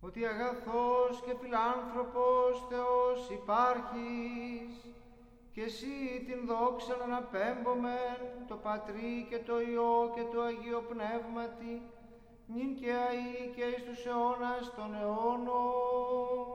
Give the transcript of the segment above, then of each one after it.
ότι αγαθός και φιλάνθρωπος Θεός υπάρχεις και εσύ την δόξα να αναπέμπομεν το Πατρί και το Υιό και το Αγίο Πνεύματι νυν και αεί και εις τους αιώνας των αιώνων.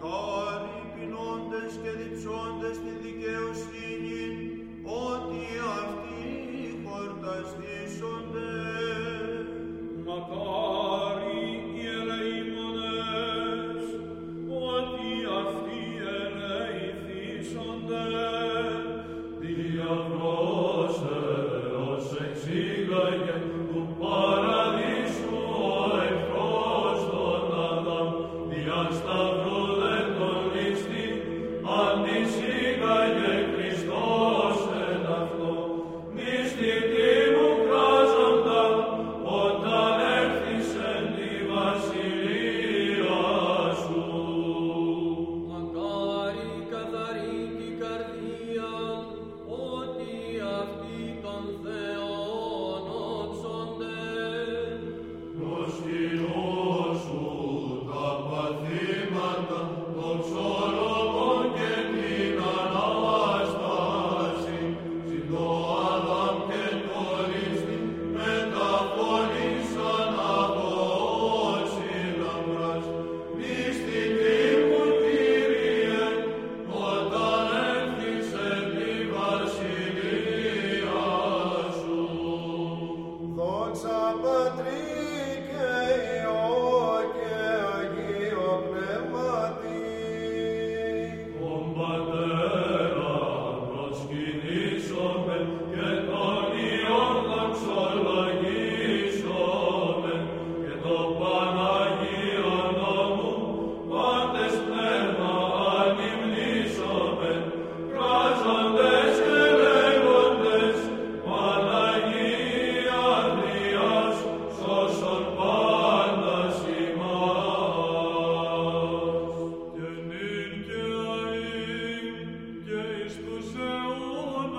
Πατρί